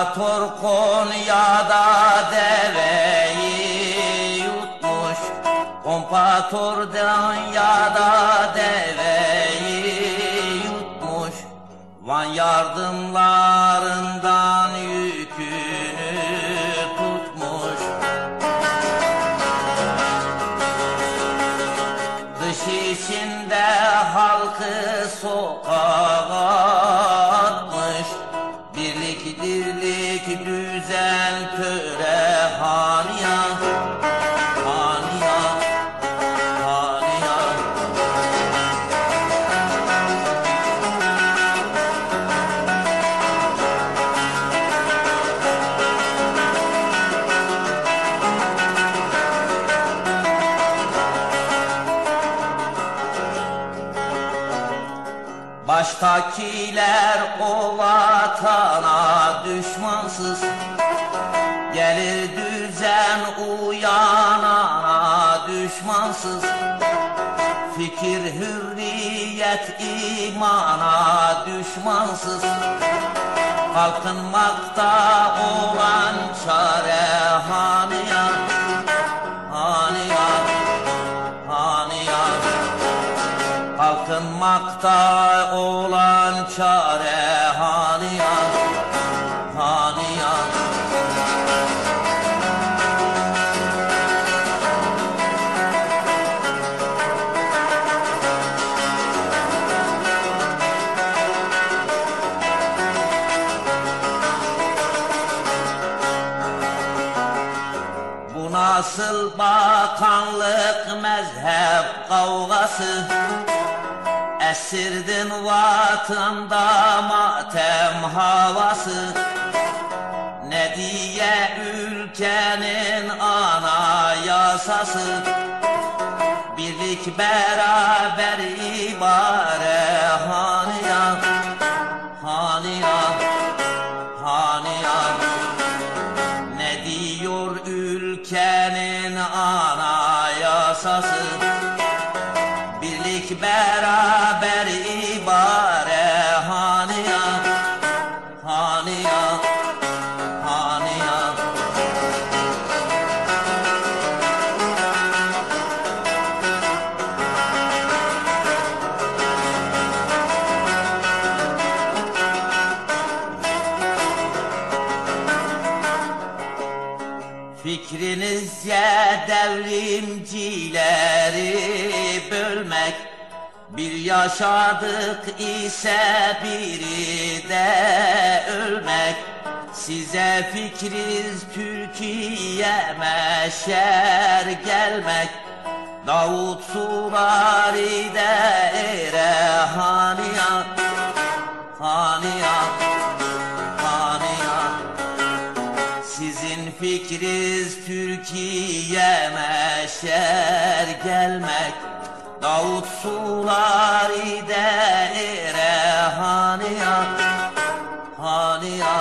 İmparator Konya'da deveyi yutmuş. Kompator Danya'da deveyi yutmuş. Van yardımlarından yükünü tutmuş. Dış içinde halkı sokağa Baştakiler o vatana düşmansız. Gelir düzen uyanana düşmansız. Fikir hürriyet imana düşmansız. Kalkınmakta olan çare haniya Kalkınmakta olan çare Haniya Bu nasıl bakanlık mezhep kavgası Esirdin vatanda matem havası. Ne diye ülkenin anayasası? Birlik beraber ibare haniya. Haniya Haniya. Ne diyor ülkenin anayasası Birlik beraber ibare haniya Haniya Haniya Fikrinizce devrimcileri bölmek Bir yaşadık ise biri de ölmek. Size fikriz Türkiye meşer gelmek. Davut Surari'de ere haniya Haniya Haniya. Sizin fikriz Türkiye meşer gelmek Davut Sulari'de ere haniya Haniya